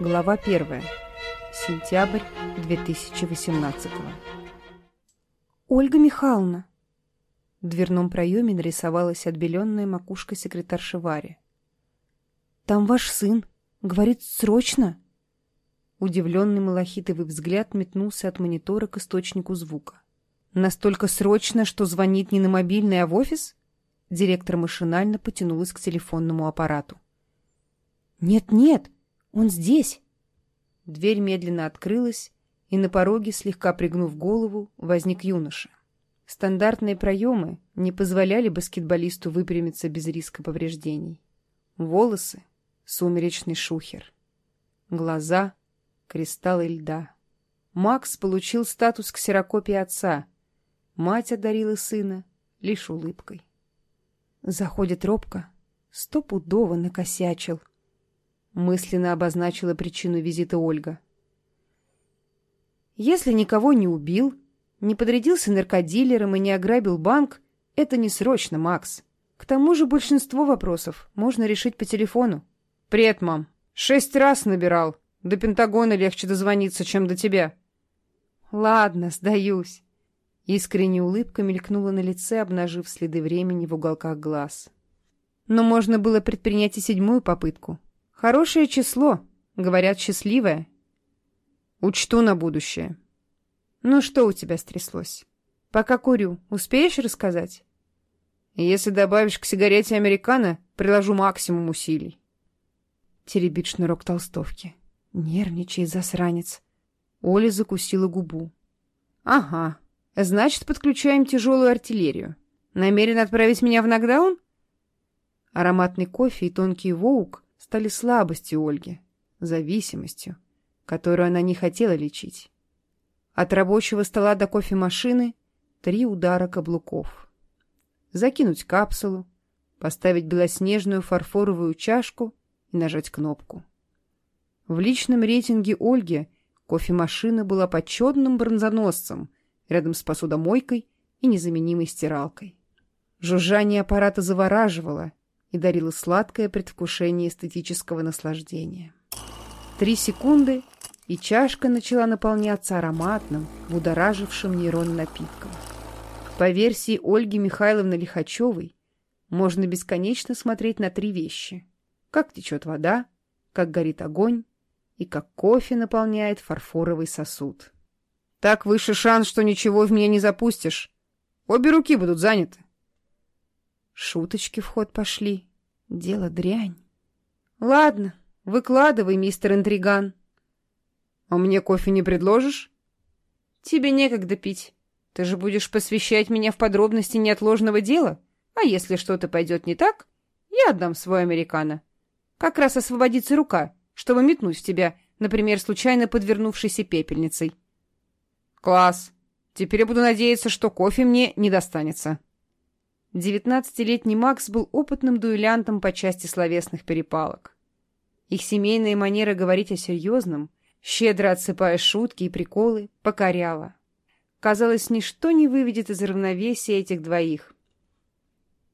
Глава 1. Сентябрь 2018. Ольга Михайловна. В дверном проеме нарисовалась отбеленная макушка секретарши Вари. «Там ваш сын. Говорит, срочно!» Удивленный малахитовый взгляд метнулся от монитора к источнику звука. «Настолько срочно, что звонит не на мобильный, а в офис?» Директор машинально потянулась к телефонному аппарату. «Нет-нет!» Он здесь!» Дверь медленно открылась, и на пороге, слегка пригнув голову, возник юноша. Стандартные проемы не позволяли баскетболисту выпрямиться без риска повреждений. Волосы — сумеречный шухер. Глаза — кристаллы льда. Макс получил статус ксерокопии отца. Мать одарила сына лишь улыбкой. Заходит робко, стопудово накосячил мысленно обозначила причину визита Ольга. Если никого не убил, не подрядился наркодилером и не ограбил банк, это не срочно, Макс. К тому же большинство вопросов можно решить по телефону. Привет, мам. Шесть раз набирал. До Пентагона легче дозвониться, чем до тебя. Ладно, сдаюсь. Искренняя улыбка мелькнула на лице, обнажив следы времени в уголках глаз. Но можно было предпринять и седьмую попытку. Хорошее число, говорят, счастливое. Учту на будущее. Ну что у тебя стряслось? Пока курю, успеешь рассказать? Если добавишь к сигарете американо, приложу максимум усилий. Теребит шнурок толстовки. Нервничает засранец. Оля закусила губу. Ага, значит, подключаем тяжелую артиллерию. Намерен отправить меня в нокдаун? Ароматный кофе и тонкий воук — стали слабостью Ольги, зависимостью, которую она не хотела лечить. От рабочего стола до кофемашины три удара каблуков. Закинуть капсулу, поставить белоснежную фарфоровую чашку и нажать кнопку. В личном рейтинге Ольги кофемашина была почетным бронзоносцем рядом с посудомойкой и незаменимой стиралкой. Жужжание аппарата завораживало, и дарила сладкое предвкушение эстетического наслаждения. Три секунды, и чашка начала наполняться ароматным, будоражившим нейрон напитком. По версии Ольги Михайловны Лихачевой, можно бесконечно смотреть на три вещи. Как течет вода, как горит огонь и как кофе наполняет фарфоровый сосуд. Так выше шанс, что ничего в меня не запустишь. Обе руки будут заняты. Шуточки в ход пошли. Дело дрянь. Ладно, выкладывай, мистер Интриган. А мне кофе не предложишь? Тебе некогда пить. Ты же будешь посвящать меня в подробности неотложного дела. А если что-то пойдет не так, я отдам свой американо. Как раз освободится рука, чтобы метнуть в тебя, например, случайно подвернувшейся пепельницей. Класс. Теперь я буду надеяться, что кофе мне не достанется. Девятнадцатилетний Макс был опытным дуэлянтом по части словесных перепалок. Их семейная манера говорить о серьезном, щедро отсыпая шутки и приколы, покоряла. Казалось, ничто не выведет из равновесия этих двоих.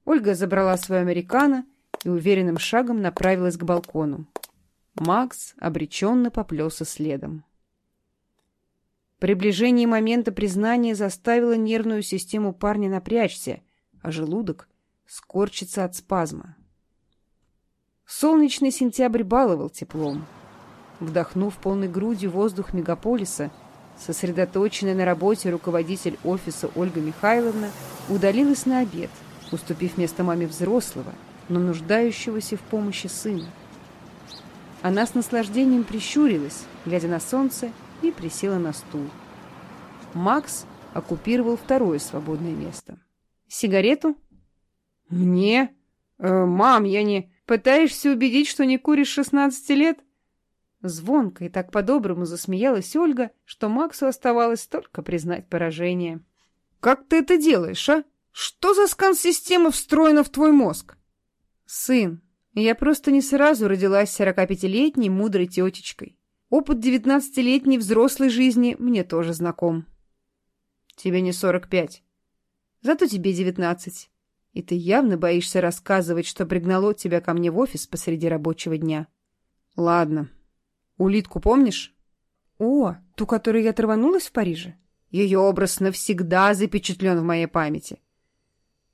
Ольга забрала свою американо и уверенным шагом направилась к балкону. Макс обреченно поплелся следом. Приближение момента признания заставило нервную систему парня напрячься — а желудок скорчится от спазма. Солнечный сентябрь баловал теплом. Вдохнув полной грудью воздух мегаполиса, сосредоточенная на работе руководитель офиса Ольга Михайловна удалилась на обед, уступив место маме взрослого, но нуждающегося в помощи сына. Она с наслаждением прищурилась, глядя на солнце, и присела на стул. Макс оккупировал второе свободное место. Сигарету? Мне? Э, мам, я не... Пытаешься убедить, что не куришь 16 лет? Звонко и так по-доброму засмеялась Ольга, что Максу оставалось только признать поражение. «Как ты это делаешь, а? Что за скан-система встроена в твой мозг?» «Сын, я просто не сразу родилась 45-летней мудрой тетечкой. Опыт 19-летней взрослой жизни мне тоже знаком». «Тебе не 45. Зато тебе девятнадцать. И ты явно боишься рассказывать, что пригнало тебя ко мне в офис посреди рабочего дня. Ладно. Улитку помнишь? О, ту, которую я оторванулась в Париже? Ее образ навсегда запечатлен в моей памяти.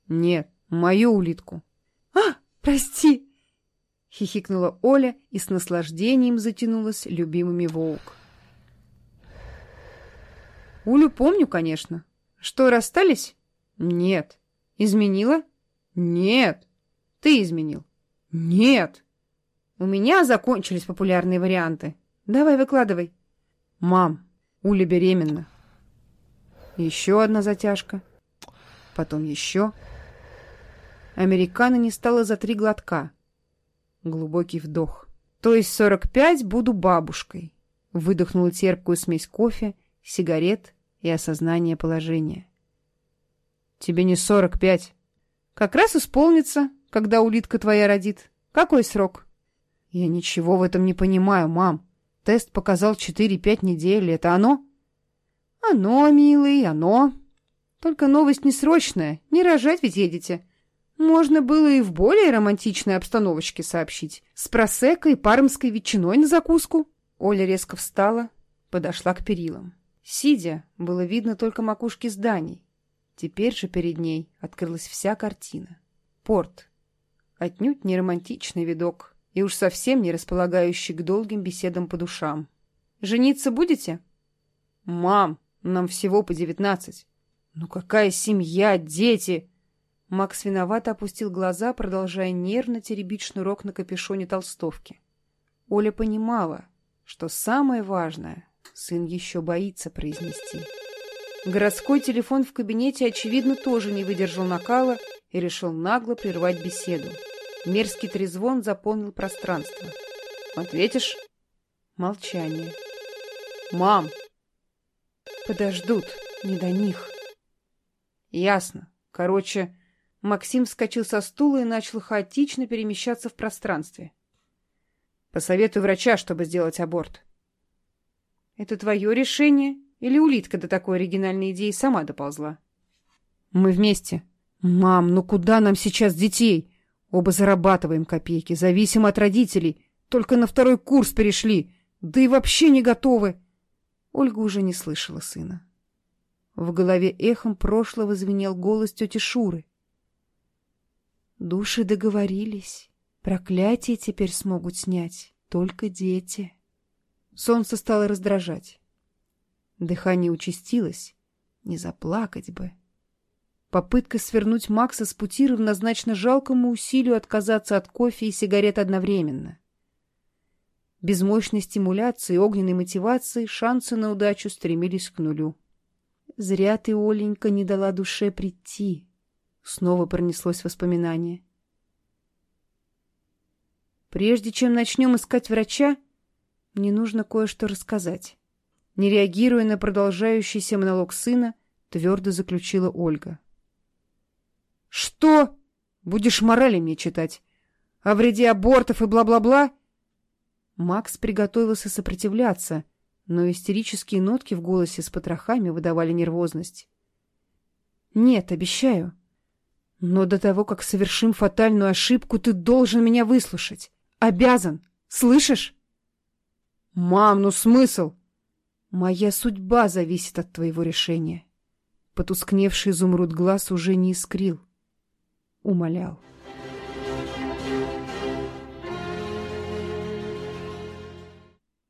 Нет, мою улитку. А, прости! Хихикнула Оля и с наслаждением затянулась любимыми волк. Улю помню, конечно. Что, расстались? Нет. Изменила? Нет. Ты изменил? Нет. У меня закончились популярные варианты. Давай выкладывай. Мам, Уля беременна. Еще одна затяжка. Потом еще. Американо не стало за три глотка. Глубокий вдох. То есть 45 буду бабушкой. Выдохнула терпкую смесь кофе, сигарет и осознание положения. Тебе не сорок пять. Как раз исполнится, когда улитка твоя родит. Какой срок? Я ничего в этом не понимаю, мам. Тест показал четыре-пять недель. Это оно? Оно, милый, оно. Только новость не срочная. Не рожать ведь едете. Можно было и в более романтичной обстановочке сообщить. С просекой и пармской ветчиной на закуску. Оля резко встала, подошла к перилам. Сидя, было видно только макушки зданий. Теперь же перед ней открылась вся картина. Порт. Отнюдь не романтичный видок и уж совсем не располагающий к долгим беседам по душам. «Жениться будете?» «Мам, нам всего по девятнадцать». «Ну какая семья, дети!» Макс виновато опустил глаза, продолжая нервно теребить шнурок на капюшоне толстовки. Оля понимала, что самое важное сын еще боится произнести. Городской телефон в кабинете, очевидно, тоже не выдержал накала и решил нагло прервать беседу. Мерзкий трезвон заполнил пространство. «Ответишь?» Молчание. «Мам!» «Подождут, не до них». «Ясно. Короче...» Максим вскочил со стула и начал хаотично перемещаться в пространстве. «Посоветую врача, чтобы сделать аборт». «Это твое решение?» Или улитка до такой оригинальной идеи сама доползла. Мы вместе. Мам, ну куда нам сейчас детей? Оба зарабатываем копейки, зависим от родителей. Только на второй курс перешли. Да и вообще не готовы. Ольга уже не слышала сына. В голове эхом прошлого звенел голос тети Шуры. Души договорились. Проклятие теперь смогут снять только дети. Солнце стало раздражать. Дыхание участилось. Не заплакать бы. Попытка свернуть Макса с пути равнозначно жалкому усилию отказаться от кофе и сигарет одновременно. Без мощной стимуляции и огненной мотивации шансы на удачу стремились к нулю. «Зря ты, Оленька, не дала душе прийти», — снова пронеслось воспоминание. «Прежде чем начнем искать врача, мне нужно кое-что рассказать». Не реагируя на продолжающийся монолог сына, твердо заключила Ольга. «Что? Будешь морали мне читать? О вреде абортов и бла-бла-бла?» Макс приготовился сопротивляться, но истерические нотки в голосе с потрохами выдавали нервозность. «Нет, обещаю. Но до того, как совершим фатальную ошибку, ты должен меня выслушать. Обязан. Слышишь?» «Мам, ну смысл?» Моя судьба зависит от твоего решения. Потускневший изумруд глаз уже не искрил. Умолял.